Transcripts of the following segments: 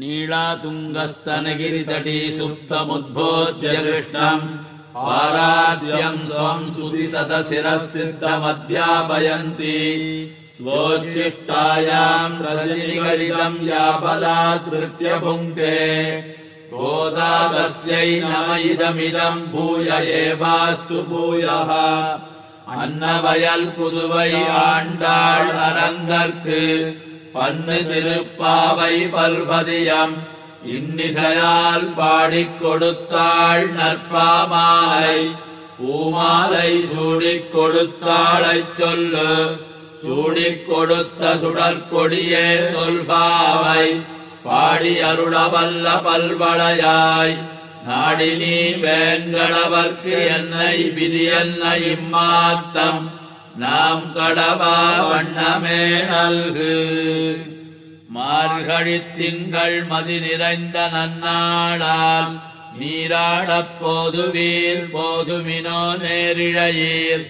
नीलातुङ्गस्तनगिरितटी सुप्तमुद्बोध्य कृष्णम् पाराद्यम् स्वम् सुतिसतशिरः सिद्धमध्यापयन्ति स्वोच्छिष्टायाम् सजनिगलितम् या बलात्कृत्य भुङ्क्ते गोदा तस्यै नम इदमिदम् भूय एवास्तु भूयः அன்னவயல் புதுவை ஆண்டாள் அரங்கற்கு பன்னு திருப்பாவை பல்பதியம். இன்னிசையால் பாடிக் கொடுத்தாள் நற்பாமாலை. பூமாலை சூடிக் கொடுத்தாளைச் சொல்லு. சூடிக் கொடுத்த சுடற்கொடியே சொல்பாவை பாடி அருளவல்ல பல்வளையாய். நாடினி வேங்கடவர்க்கு என்னை விதி என்ன இம்மாத்தம். நாம் கடவா வண்ணமே நல்கு. மார்கழித் திங்கள் மதி நிறைந்த நன்னாளால் நீராடப் போதுவீர் போதுமினோ நேரிழையீர்.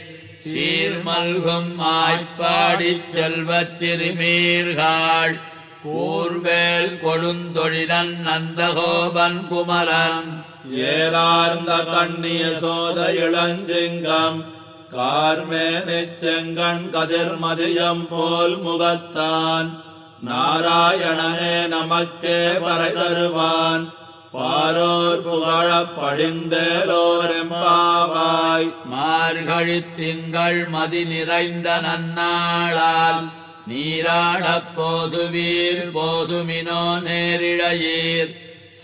சீர்மல்கும் மாய்ப்பாடிச் செல்வச் சிறுமீர்காள் கூர்வேல் கொழுந்தொழிலன் நந்தகோபன் குமரன். ஏறார்ந்த கண்ணிய சோத இளஞ்சிங்கம் கார்மேனிச் செங்கண் கதிர்மதியம் போல் முகத்தான். நாராயணனே நமக்கே பறை தருவான் பாரோர் புகழப் படிந்தேலோரெம்பாவாய். மார்கழி திங்கள் மதி நிறைந்த நன்னாளால். நீராடப் போதுவீர் போதுமினோ நேரிழையீர்.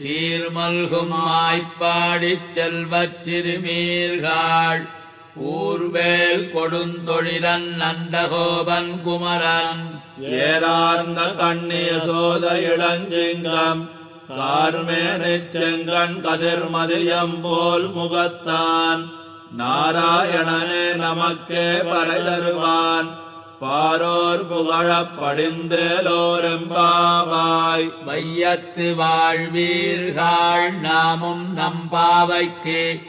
சீர்மல்கும் மாய்ப்பாடிச் செல்வச் சிறுமீர்கள். ஊர்வேல் கொடுந்தொழிலன் நந்தகோபன் குமரன். ஏறார்ந்த கண்ணிய சோத இளஞ்சிங்கம் கார்மேனிச் செங்கண் கதிர்மதியம் போல் முகத்தான். நாராயணனே நமக்கே பறை தருவான் பாரோர் புகழப் படிந்தேலோரெம்பாவாய் வையத்து வாழ்வீர்கள் நாமும் நம்பாவைக்கு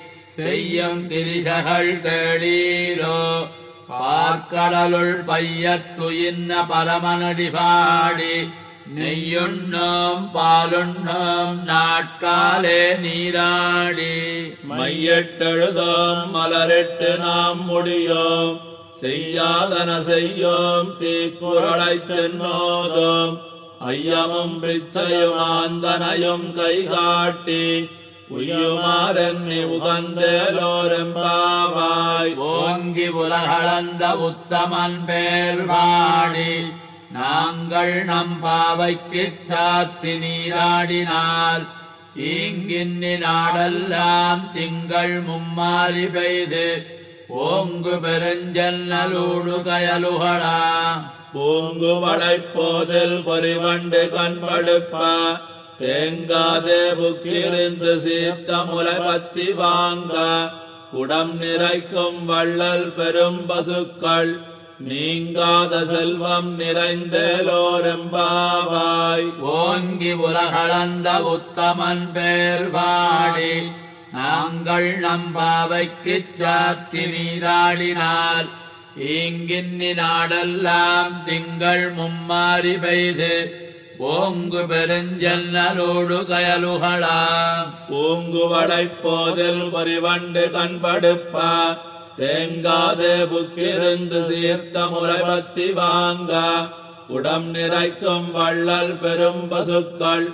செய்யும் திரிசகள் தேடீரோ. பார்க்கடலுள் பையத்துயின்ன பரமனடி பாடி நெய்யுண்ணோம் பாலுண்ணோம் நாட்காலே நீராடி. மையட்டெழுதோம் மலரிட்டு நாம் முடியோம். செய்யாதன செய்யோம் தீக்குரளை சென்னோதோம். ஐயமும் பிச்சையும் ஆந்தனையும் கை காட்டி உய்யுமாறென்னி உகந்தேலோரெம்பாவாய் ஓங்கி உலகளந்த உத்தமன் பேர் வாடி நாங்கள் நம் பாவைக்குச் சாத்தி நீராடினால். தீங்கின்னி நாடெல்லாம் திங்கள் மும்மாறி பெய்து. ஓங்கு பெருஞ்சன்னலூடு கயலுகளா பூங்குவளைப் போதில் பொறிவண்டு கண்படுப்ப. தேங்காதே புக்கிலிருந்து சீர்த்த முலை பத்தி வாங்க. குடம் நிறைக்கும் வள்ளல் பெரும் பசுக்கள். நீங்காத செல்வம் நிறைந்தேலோரெம்பாவாய். ஓங்கி உலகளந்த உத்தமன் பேர் வாடி நாங்கள் நம்பாவைக்கு சாத்தி நீராடினால். தீங்கின்னி நாடெல்லாம் திங்கள் மும்மாறி பெய்து ஓங்கு பெருஞ்சன்னலோடு கயலுகளா. பூங்குவளைப் போதில் பொறிவண்டு கண்படுப்ப தேங்காதே புக்கிருந்து சீர்த்த முலை பத்தி வாங்க. குடம் நிறைக்கும் வள்ளல் பெரும் பசுக்கள்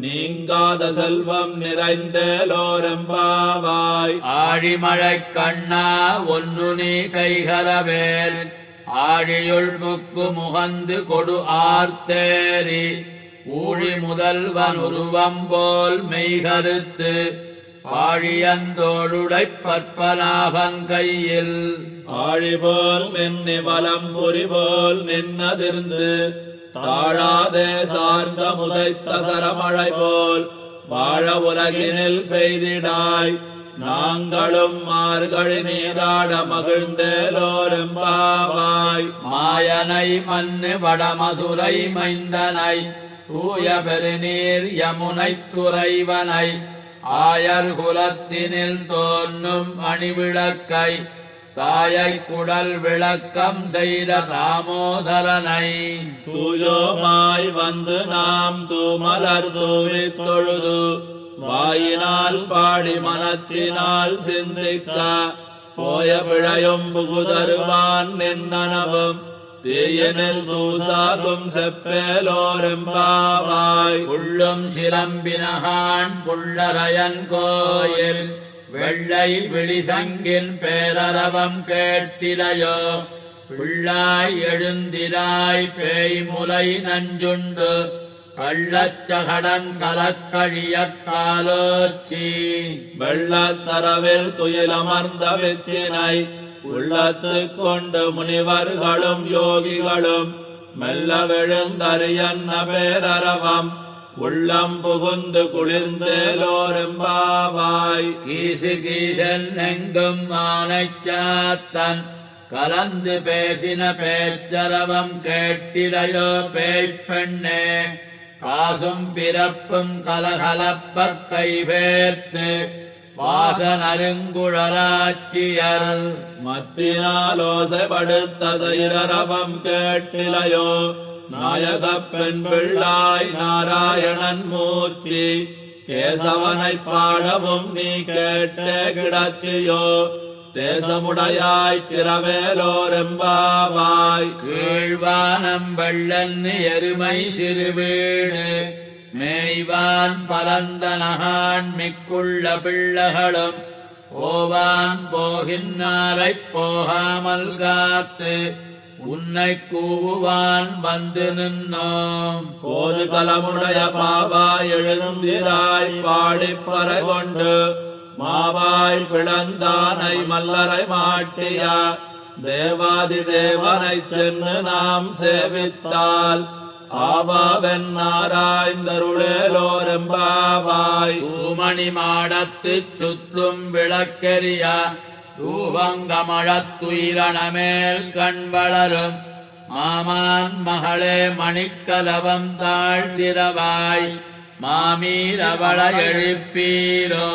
நீங்காத செல்வம் நிறைந்தேலோரெம்பாவாய். ஆழிமழை கண்ணா ஒன்னு நீ கைகரவேல் ஆழியுள் முக்கு முகந்து கொடு ஆர்த்தேரி. ஊழி முதல்வன் உருவம் போல் மெய்கருத்து ஆழியந்தோடுடைப் பற்பனாபன் கையில். ஆழி போல் நின்னி வலம் பொறி போல் நின்னதிர்ந்து தாழாதே சார்ந்த முதைத்த சரமழை போல் வாழ உலகினில் பெய்திடாய் நாங்களும் மார்கழி நீராட மகிழ்ந்தேலோரெம்பாவாய் மாயனை மண்ணு வடமதுரை மைந்தனை தூய பெருநீர் யமுனை துறைவனை ஆயர் குலத்தினில் தோன்றும் அணிவிளக்கை தாயை குடல் விளக்கம் செய்த தாமோதரனை. தூயோமாய் வந்து நாம் தூமலர் தூவி தொழுது வாயினால் பாடி மனத்தினால் சிந்திக்க போய பிழையும் புகுதருவான் நின்னனவும் தீயனில் தூசாகும் செப்பேலோரெம்பாவாய் புள்ளும் சிலம்பினகான் புள்ளரையன் கோயில். வெள்ளை விழிசங்கின் பேரரவம் கேட்டிலையோ. பிள்ளாய் எழுந்திராய் பேய் முலை நஞ்சுண்டு கள்ளச்சகடன் கலக்கழிய காலோச்சி. வெள்ளத்தரவில் துயிலமர்ந்த வித்தினை உள்ளத்து கொண்டு முனிவர்களும் யோகிகளும் மெல்ல விழுந்தறியன்ன பேரரவம். உள்ளம் புகுந்து குளிர்ந்தேலோரெம்பாவாய். கீசு கீசன் எங்கும் மானைச்சாத்தன் கலந்து பேசின பேச்சரவம் கேட்டிடையோ பேய்ப்பெண்ணே. காசும் பிறப்பும் கலகலப்ப கைவேர்த்து வாசனருங்குழலாட்சியர் மத்தினாலோசைப்படுத்தத இரரவம் கேட்டிலையோ. நாயக பெண் பிள்ளாய் நாராயணன் மூர்த்தி. கேசவனை பாடவும் நீ கேட்டே கிடத்தியோ. தேசமுடையாய் திரவேலோரெம்பாவாய் கீழ்வானம் வெள்ளன்னு எருமை சிறுவீடு. மேய்வான் பலந்தனகான் மிக்குள்ள பிள்ளைகளும் ஓவான் போகின்னாரைப் போகாமல் காத்து உன்னை கூவுவான் வந்து நின்னோம். போது பலமுடைய பாவாய் எழுந்திராய் பாடிப்பறை கொண்டு மாவாய் பிளந்தானை மல்லரை மாட்டியா தேவாதி தேவனை சென்று நாம் சேவித்தால் ஆவாவென் நாராய்ந்தருளேலோரெம்பாவாய் தூமணி மாடத்துச் சுற்றும் விளக்கெரிய தூவங்கமழத்துயிரணமேல் கண் வளரும். மாமான் மகளே மணிக்கலவம் தாழ்ந்திரவாய் மாமீரவள எழுப்பீரோ.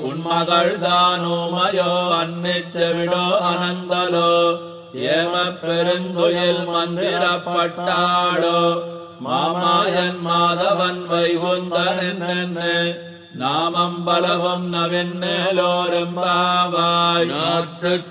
உன்மகள் தானுமயோ அன்னிச்செவிடோ அனந்தலோ. ஏமப்பெருந்துயில் மந்திரப்பட்டாடோ? மாமாயன் மாதவன் வைகுந்தன் நாமம் பலவும் நவென்னேலோரும் பாவாய்.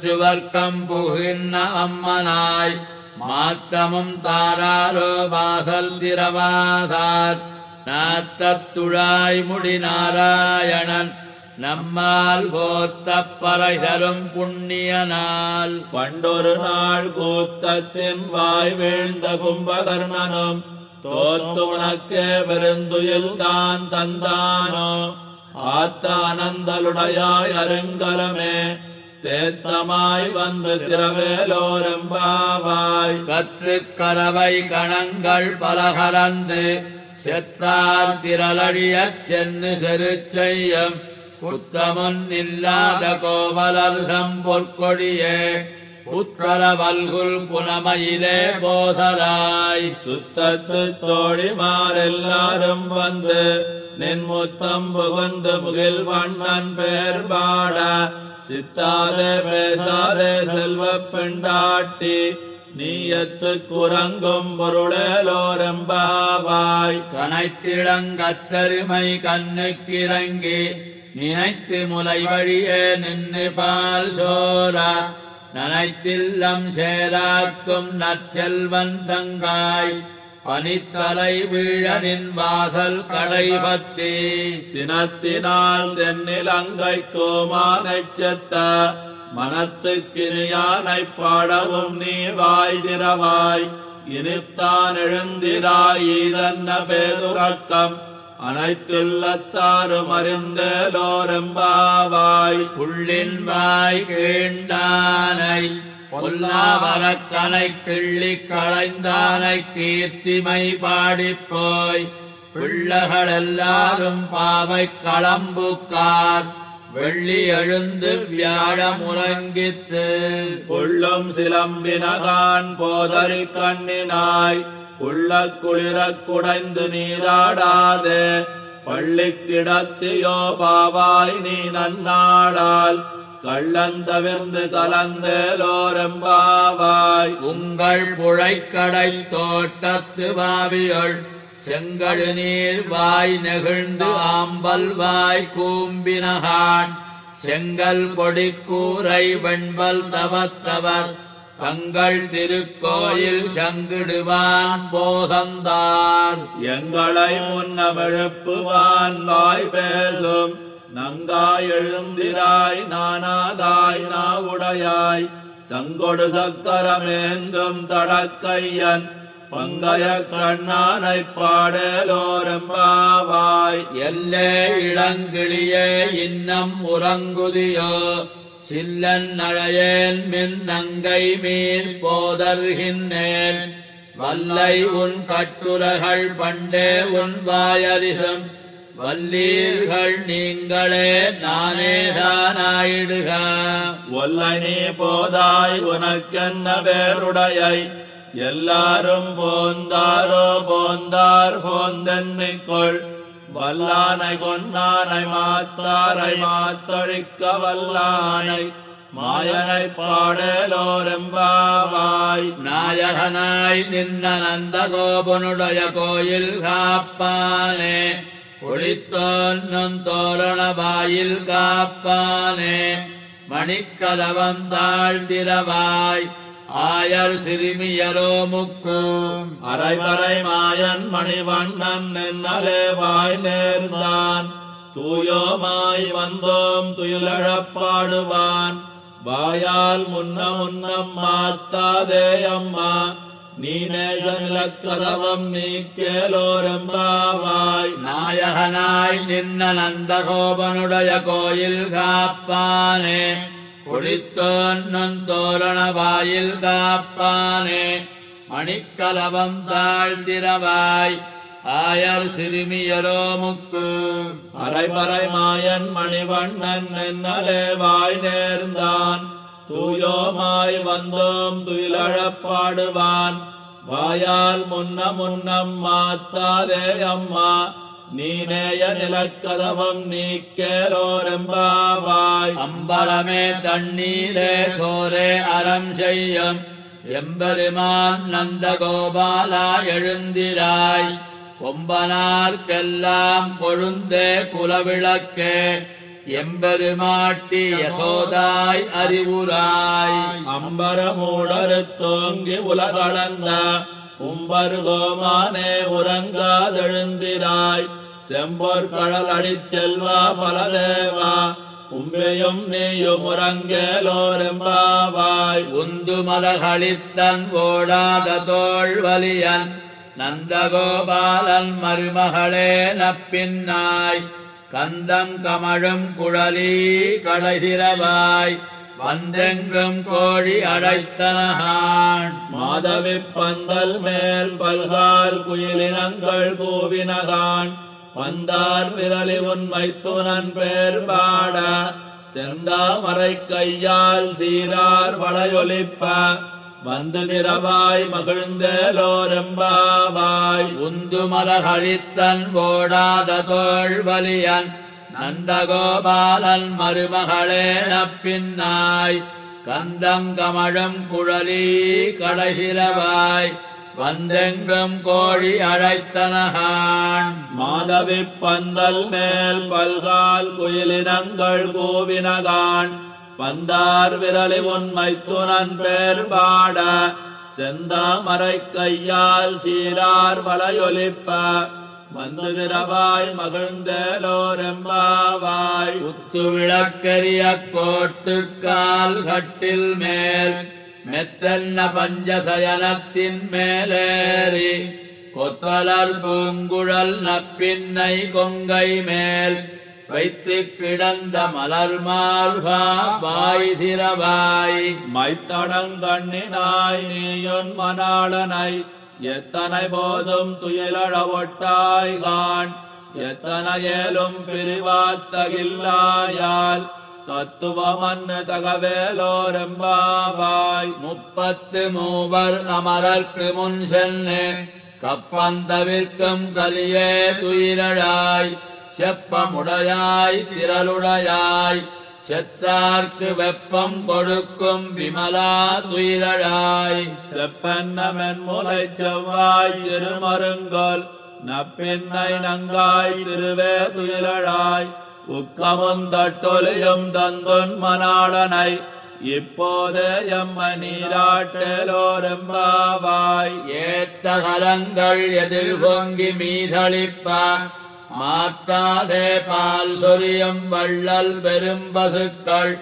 சுவர்க்கம் புகின்ன அம்மனாய். மாத்தமும் தாராரோ வாசல் திரவாதார் நாத்தத்துழாய் முடி நாராயணன். நம்மால் போத்த பறைதரும் புண்ணிய நாள் பண்டொரு நாள் கூத்தத்தின் வாய் வீழ்ந்த கும்பகர்ணனும் தோத்து உனக்கே பெருந்துயில் தான் தந்தானோ? ஆத்தானந்தலுடையாய் அருங்கலமே தேத்தமாய் வந்து திரவேலோரெம்பாவாய் கற்றுக் கரவை கணங்கள் பலகரந்து செத்தார் திரளடியச் சென்னு செருச்செய்யம் புத்தமுன் இல்லாத கோவலர் சம்பொற்கொடியே புற்றர வல்குல் புனமையிலே போதராய் சுத்தத்து தோழிமாரெல்லாரும் வந்து நின் முத்தம் புகுந்து முகில் வண்ணன் பேர் பாட சித்தாதே பேசாதே செல்வ பெண்டாட்டி நீயத்து குரங்கும் பொருளேலோரெம்பாவாய் கனைத்திடங்கத்தருமை கண்ணுக்கிறங்கி நினைத்து முலை வழியே நின்று பால் சோரா நனைத்தில்லம் சேராக்கும் நற்செல்வன் தங்காய். பனித்தலை வீழனின் வாசல் கடைபத்தி சினத்தினால் தென்னிலங்கை கோமானை செத்த. மனத்துக்கினியானை பாடவும் நீ வாய் திறவாய். இனித்தான் எழுந்திராய் இதன்ன பேதுரக்கம். அனைத்துள்ளத்தாரும் அறிந்தலோரம்பாவாய் புள்ளின் வாய் கீண்டானை பொல்லாவரக்கனை கிள்ளி களைந்தானை கீர்த்திமை பாடிப்போய் பிள்ளைகள் எல்லாரும் பாவை களம்புக்கார் வெள்ளி எழுந்து வியாழ முழங்கித்து உள்ளும் சிலம்பினகான் போதறி கண்ணினாய் உள்ள குளிரக் குடைந்து நீராடாத. பள்ளி கிடத்தியோ பாவாய் நீ நன்னாடால் கள்ளந்தவிர்ந்து கலந்தேலோரெம்பாவாய் உங்கள் புழைக்கடை தோட்டத்து வாவியொள் செங்கடு நீர் வாய் நெகிழ்ந்து ஆம்பல் வாய் கூம்பினகான். செங்கல் பொடி கூரை வெண்பல் தவத்தவர் தங்கள் திருக்கோயில் சங்கிடுவான் போதந்தார் எங்களை முன்னமெழுப்புவான் வாய் பேசும். நங்காய் எழுந்திராய் நானாதாய் நாவுடையாய். சங்கொடு சக்கரமேந்தும் தடக்கையன். பங்கய கண்ணானை பாடலோரெம்பாவாய் எல்லே இளங்கிளியே இன்னம் உறங்குதியோ? சில்லன் அழையேன் மின் நங்கை மீன் போதர்கின்றேன். வல்லை உன் கட்டுரகள் பண்டே உன் வாயதிகம். வல்லீர்கள் நீங்களே நானேதானாயிடுக ஒல்லை நீ போதாய் உனக்கென்ன பேருடையை? எல்லாரும் போந்தாரோ போந்தார் போந்தென்னிக்கொள். வல்லானை கொன்னானை மாத்தாரை மாத்தொழிக்க வல்லானை மாயனை பாடலோரெம்பாவாய். நாயகனாய் நின்ன நந்த கோபனுடைய கோயில் காப்பானே ஒளித்தோன்னும் தோரண வாயில் காப்பானே மணிக்கதவம் தாழ்ந்திரவாய் ஆயர் சிறுமியரோ முக்கும். அரைவரை மாயன் மணிவண்ணன் நின்னலே வாய் நேர்ந்தான். தூயோமாய் வந்தோம் துயிலழப்பாடுவான். வாயால் முன்ன முன்னம் மாத்தாதே அம்மா. நீ நேசநிலக்கதவம் நீக்கேலோரெம்பாவாய். நாயகனாய் நின்ன நந்தகோபனுடைய கோயில் காப்பானே. குளித்தோன்னும் தோரண காப்பானே மணிக்கலவம் தாழ்ந்திரவாய் ஆயர் சிறுமியரோ முக்கு அரைமறை மாயன் மணிவண்ணன் என்னலே வாய் நேர்ந்தான். தூயோமாய் வந்தோம் துயிலழப்பாடுவான். வாயால் முன்ன முன்னம் மாத்தாதே அம்மா. நீ நேய நிலக்கதவம் நீக்கேலோரெம்பாவாய். அம்பலமே தண்ணீரே சோரே அறம் செய்யும். எம்பெருமான் நந்தகோபாலா எழுந்திராய். கொம்பனார்க்கெல்லாம் கொழுந்தே குலவிளக்கே. எம்பெருமாட்டி யசோதாய் அறிவுராய் அம்பரமூடறுத்தோங்கி உலகளந்த உம்பருகோமானே உறங்காதெழுந்திராய். செம்பொற் கடல் அடிச் செல்வா பலதேவா. உம்மையும் நீயும் உறங்கேலோரெம்பாவாய் உந்து மலகளித்தன் ஓடாத தோள் வலியன் நந்தகோபாலன் மருமகளே நப்பின்னாய். கந்தம் கமழும் குழலி கடைதிரவாய் வந்தெங்கும் கோழி அடைத்தனகான். மாதவி பந்தல் மேல் பல்கால் குயிலினங்கள் கூவினகான் பந்தார் விரலி உண்மை துணன் பேர் பாட செந்தாமரை கையால் சீரார் வளையொலிப்ப. வந்து நிறவாய் மகிழ்ந்தேலோரெம்பாவாய் உந்து மலகளித்தன் ஓடாத தோள் வலியன் நந்தகோபாலன் மருமகளே நப்பின்னாய். கந்தங்கமழம் குழலி கடைகிறவாய் வந்தெங்கும் கோழி அழைத்தனகான். மாதவி பந்தல் மேல் பல்கால் குயிலினங்கள் கோவினகான் பந்தார் விரலி உண்மை துணன் பேர் பாட. செந்தாமரை கையால் சீரார் வளையொலிப்ப வந்து நிறவாய் மகிழ்ந்தேலோரெம்பாவாய் குத்து விளக்கரிய கோட்டுக்கால் கட்டில் மேல் மெத்தன்ன பஞ்சசயனத்தின் மேலேறி கொத்தலர் பூங்குழல் நப்பின்னை கொங்கை மேல் வைத்து கிடந்த மலர் மால்வா வாய் திரவாய் மைத்தடங்கண்ணினாய் நீயுன் மணாளனை எத்தனை போதும் துயிலழ ஒட்டாய் கான் எத்தனை ஏலும் பிரிவாத்தகில்லாயால். தத்துவமன்னு தகவேலோரெம்பாவாய். முப்பத்து மூவர் அமரர்க்கு முன் சென்று கப்பந்தவிற்கும் கலியே துயிரழாய் செப்பமுடையாய் திரளுடையாய். செத்தார்க்கு வெப்பம் கொடுக்கும் விமலா துயிரழாய் செப்பன்னமென் முலை செவ்வாய் திருமருங்கோல் நப்பின்னை நங்காய் திருவே துயிலழாய். உக்கமுந்தட்டொலியும் தந்துன் மணாளனை இப்போது எம்ம நீராட்டலோரம்பாவாய். ஏத்த கலங்கள் எதிர் பொங்கி மீதளிப்ப. மாத்தாதே பால் சொரியம் வள்ளல் பெரும் பசுக்கள்.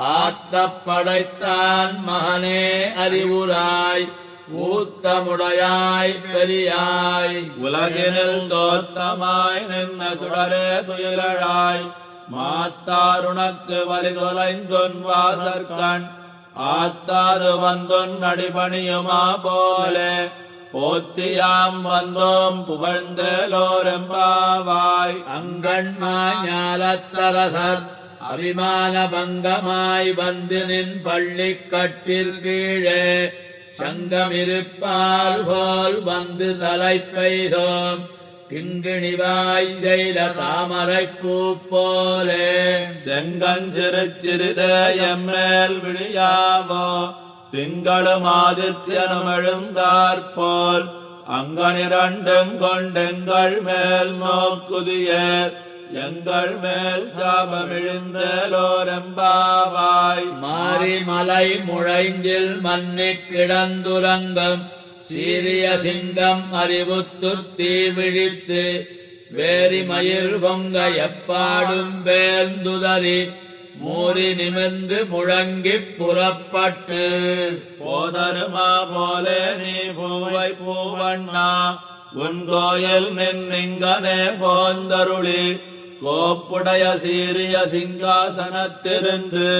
ஆத்த படைத்தான் மகனே அறிவுராய் ஊத்தமுடையாய் பெரியாய். உலகினில் தோத்தமாய் நின்ன சுடரே துயிலழாய். மாத்தாருணக்கு வரிதொலைந்தொன் வாசற்கண் ஆத்தாது வந்தொன் அடிபணியுமா போலே. போத்தியாம் வந்தோம் புகழ்ந்தலோரெம்பாவாய் அங்கண்மாஞாலத்தரசர் அபிமான பங்கமாய் வந்து நின் பள்ளிக்கட்டில் கீழே சங்கமிருப்பால் போல் வந்து தலை பெய்தோம். கிங்கிணிவாய் செய்த தாமரைப் பூ போலே. செங்கஞ்சிறு சிறிதே எம்மேல் விழியாவோ. திங்களும் ஆதித்யனும் எழுந்தாற்போல் அங்கனிரண்டும் கொண்டெங்கள் மேல் நோக்குதியர் எங்கள் மேல் சாபமிழிந்தலோரெம்பாவாய் மாரிமலை முழைஞ்சில் மண்ணி கிடந்துரங்கம் சீரிய சிங்கம் அறிவுத்து தீ விழித்து வேரி மயில் பொங்க எப்பாடும் வேந்துதறி மூறி நிமிர்ந்து முழங்கிப் புறப்பட்டு போதருமா போல நீ பூவை பூவண்ணா உன் கோயில் நின்னிங்கனே போந்தருளி கோப்புடைய சீரிய சிங்காசனத்திருந்து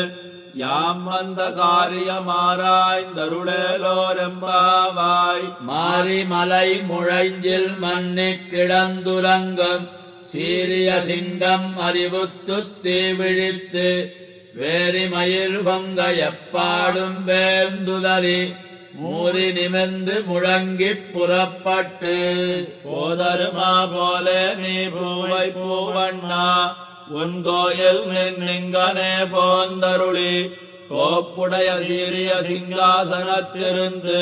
யாம் வந்த காரியமாராய்ந்தருளேலோரெம்பாவாய் மாரிமலை முழைஞ்சில் மண்ணி கிடந்துரங்கம் சீரிய சிங்கம் அறிவுத்து தீ விழித்து வேரி மயிர் பொங்க எப்பாடும் வேந்துதறி மூறி நிமிர்ந்து முழங்கிப் புறப்பட்டு போதருமா போல நீ பூவை பூவண்ணா உன் கோயில் நின்னிங்கனே போந்தருளி கோப்புடைய சீரிய சிங்காசனத்திருந்து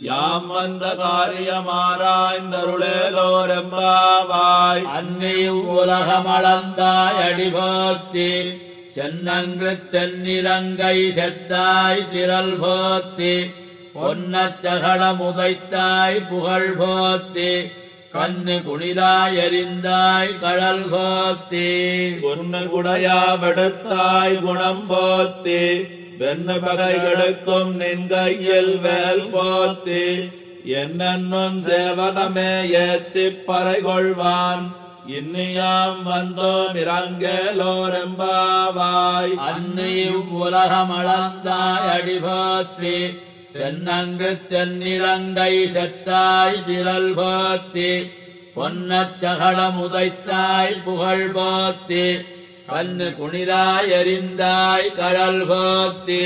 யாம் வந்த காரியமாராய்ந்தருளேலோரெம்பாவாய் அன்னியும் உலகமளந்தாய் அடிபோத்தி சென்னங்கு தென்னிலங்கை செத்தாய் திரள் போத்தி பொன்னச் சகடம் உதைத்தாய் புகழ் போத்தி கண்ணு குளிராய் எரிந்தாய் கடல் போத்தி. பொன்னு குடையாவெடுத்தாய் குணம் போத்தி வெண்ணு பகைகளுக்கும் நின் கையில் வேல் போத்தி என்னும் சேவகமே ஏத்தி பறை கொள்வான் இன்னியாம் வந்தோம் இறங்கேலோரெம்பாவாய். அன்னியும் உலகமளந்தாய் அடிபோத்தி சென்னங்கு தென்னிலங்கை செத்தாய் திரல் போத்தி பொன்னச்சகடம் உதைத்தாய் புகழ் போத்தி கண்ணு குனிதாய் எரிந்தாய் கடல் போத்தி.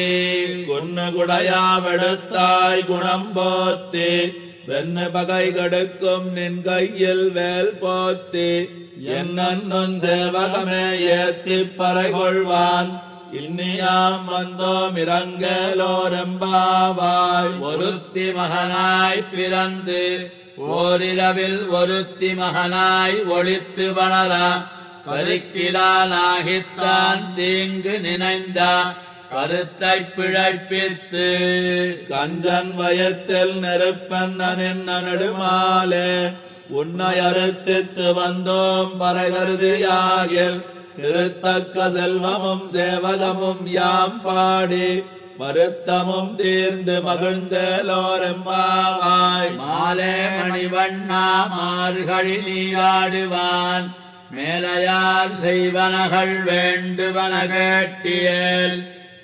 பொன்னு குடையாவெடுத்தாய் குணம் போத்தி. வெண்ணு பகை கடுக்கும் நின் கையில் வேல் போத்தி. என்னும் சேவகமே ஏத்திப் பறை கொள்வான் இன்னியாம் வந்தோம் இறங்கலோரெம்பாவாய் ஒருத்தி மகனாய் பிறந்து ஓரிரவில் ஒருத்தி மகனாய் ஒளித்து வளர. பருக்கிலானாகித்தான் தீங்கு நினைந்த கருத்தை பிழைப்பித்து கஞ்சன் வயத்தில் நெருப்பண்ணனின் நடுமாலே உன்னை அறுத்தித்து வந்தோம் பறைகருதியாகில் திருத்தக்க செல்வமும் சேவகமும் யாம் பாடி வருத்தமும் தீர்ந்து மகிழ்ந்தலோரெம்பாவாய். மாலே மணிவண்ணா மார்கழி நீராடுவான். மேலையார் செய்வனகள் வேண்டுவன கேட்டியேல்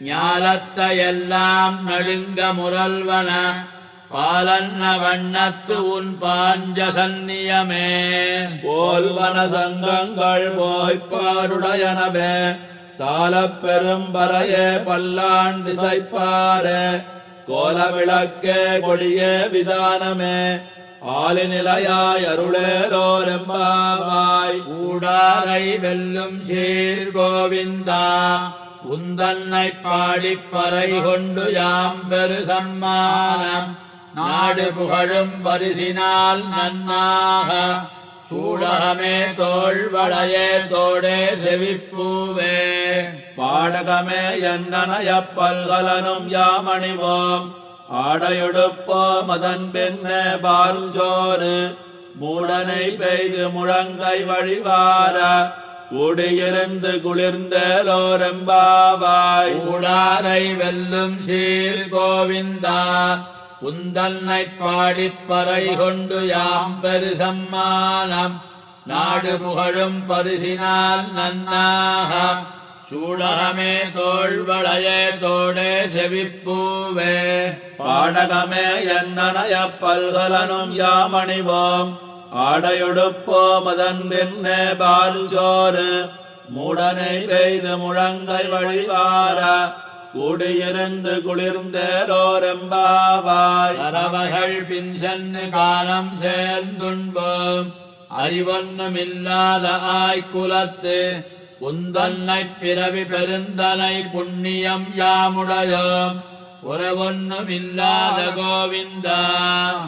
ஞாலத்தை எல்லாம் நடுங்க முரல்வன பாலன்ன வண்ணத்து உன் பாஞ்ச சந்நியமே. போல்வன சங்கங்கள் போய்ப்பாருடையனவே சாலப் பெரும்பறையே பல்லாண்டு சைப்பாரே கோலவிளக்கே கொடியே விதானமே. ஆலிநிலையாய் அருளேலோரெம்பாவாய் கூடாரை வெல்லும் சீர் கோவிந்தா உந்தன்னை பாடிப் பறை கொண்டு யாம் பெரு சம்மானம் நாடு புகழும் பரிசினால் நன்னாக சூடகமே தோள் வளையே தோடே செவிப்பூவே. பாடகமே என்னனைய பல்கலனும் யாமணிவோம். ஆடையொடுப்போம் அதன் பின்ன பால்சோறு மூடனை பெய்து முழங்கை வழிவார கூடியிருந்து குளிர்ந்தேலோரெம்பாவாய் உடாரை வெல்லும் சீர் கோவிந்தா உந்தன்னை பாடிப்பறை கொண்டு யாம் பெரு சம்மானம் நாடு புகழும் பரிசினால் நன்னாக சூழகமே தோள் வளையே தோடே செவிப்பூவே. பாடகமே என்னனைய பல்கலனும் யாமணிவோம். ஆடையொடுப்போம் அதன் பின்னே பால்சோறு. மூடனை பெய்து முழங்கை வழிவார. கூடியிருந்து குளிர்ந்தேலோரெம்பாவாய் பறவைகள் பின் சென்று காலம் சேர்ந்துண்போம். அறிவொன்னுமில்லாத ஆய்குலத்து உந்தன்னை பிறவி பெருந்தனை புண்ணியம் யாமுடையோம் உறவொன்னுமில்லாத கோவிந்தா?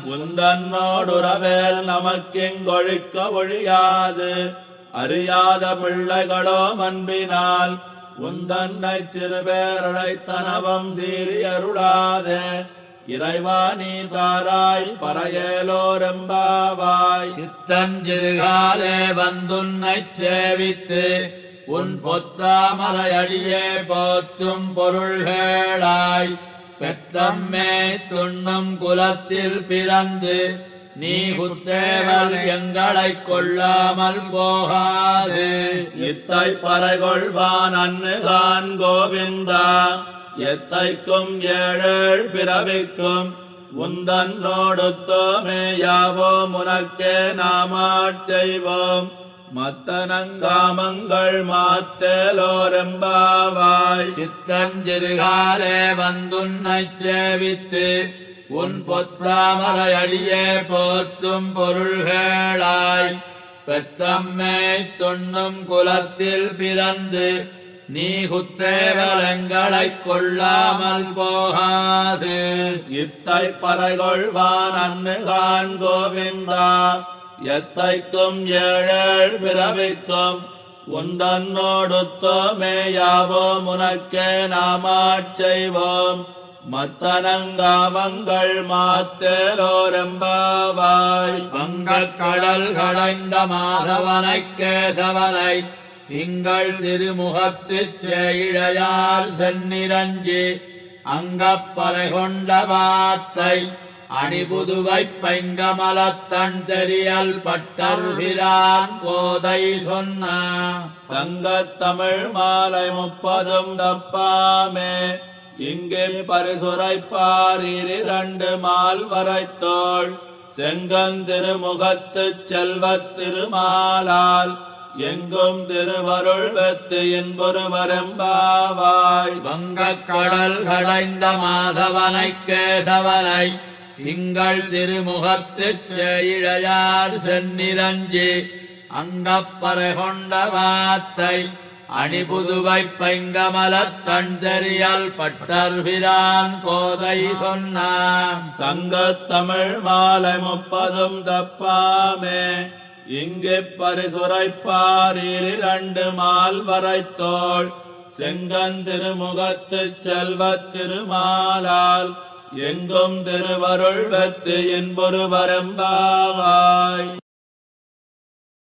உந்தன்னோடுறவேல் நமக்கெங்கொழிக்க ஒழியாது. அறியாத பிள்ளைகளோ அன்பினால் உந்தன்னை சிறுபேரழைத்தனவம் சீரியருளாதே இறைவா நீ தாராய் பறையலோரெம்பாவாய் சித்தஞ்சிறுகாலே வந்துன்னைச் சேவித்து உன் பொத்தாமலையடியே போற்றும் பொருள்களாய் பெத்தம்மே துண்ணும் குலத்தில் பிறந்து நீ குத்தேவல் எங்களை கொள்ளாமல் போகாது. இத்தை பறைகொள்வான் அன்னுதான் கோவிந்தா எத்தைக்கும் ஏழேழ் பிறவிக்கும் உந்தன்னோடுத்தோமே யாவோம் உனக்கே நாமாட் செய்வோம் மத்தனங்காமங்கள் மாத்தேலோரெம்பாவாய். சித்தஞ்சிறுகாலே வந்துன்னைச் சேவித்து உன் பொத்தாமலை அடியே போற்றும் பொருள்களாய். பெத்தம்மை துண்ணும் குலத்தில் பிறந்து நீ குத்தேவலங்களைக் கொள்ளாமல் போகாது. இத்தை பறைகொள்வான் அன்னுகான் கோவிந்தா. எத்தைக்கும் ஏழேழ் பிறவிக்கும் உந்தன்னோடுத்தோமே யாவோம் உனக்கே நாமாட் செய்வோம். மத்தனங்காமங்கள் மாத்தேலோரம்பாவாய். வங்கக் கடல் கடைந்த மாதவனை கேசவனை திங்கள் திருமுகத்து செய்கையால் சென்னிரஞ்சி அங்கப்பறை கொண்ட வார்த்தை அணிபுதுவை பைங்கமலத்தன் தெரியல் பட்டர்பிரான் கோதை சொன்னான் சங்கத்தமிழ் மாலை முப்பதும் தப்பாமே. இங்கே பரிசுரைப்பார் இரண்டு மால் வரைத்தோள். செங்கந்திருமுகத்துச் செல்வத் திருமாலால். எங்கும் திருவருள் வெத்து என்பொருவரெம்பாவாய் வங்கக் கடல் கடைந்த மாதவனைக் கேசவனை. திங்கள் திருமுகத்துச் செயழையார் சென்னிரஞ்சி அங்கப்பறை கொண்ட வார்த்தை அணிபுதுவை பைங்கமலத் கண் தெரியல் பட்டர்பிரான் கோதை சொன்னான். சங்கத்தமிழ் மாலை முப்பதும் தப்பாமே இங்கு பரிசுரைப்பாரில் இரண்டு மால் வரைத்தோள் செங்கன் செங்கந்திருமுகத்துச் செல்வத் திருமாலால் எங்கும் திருவருள் வெத்து என்பொரு வரம்பாவாய்.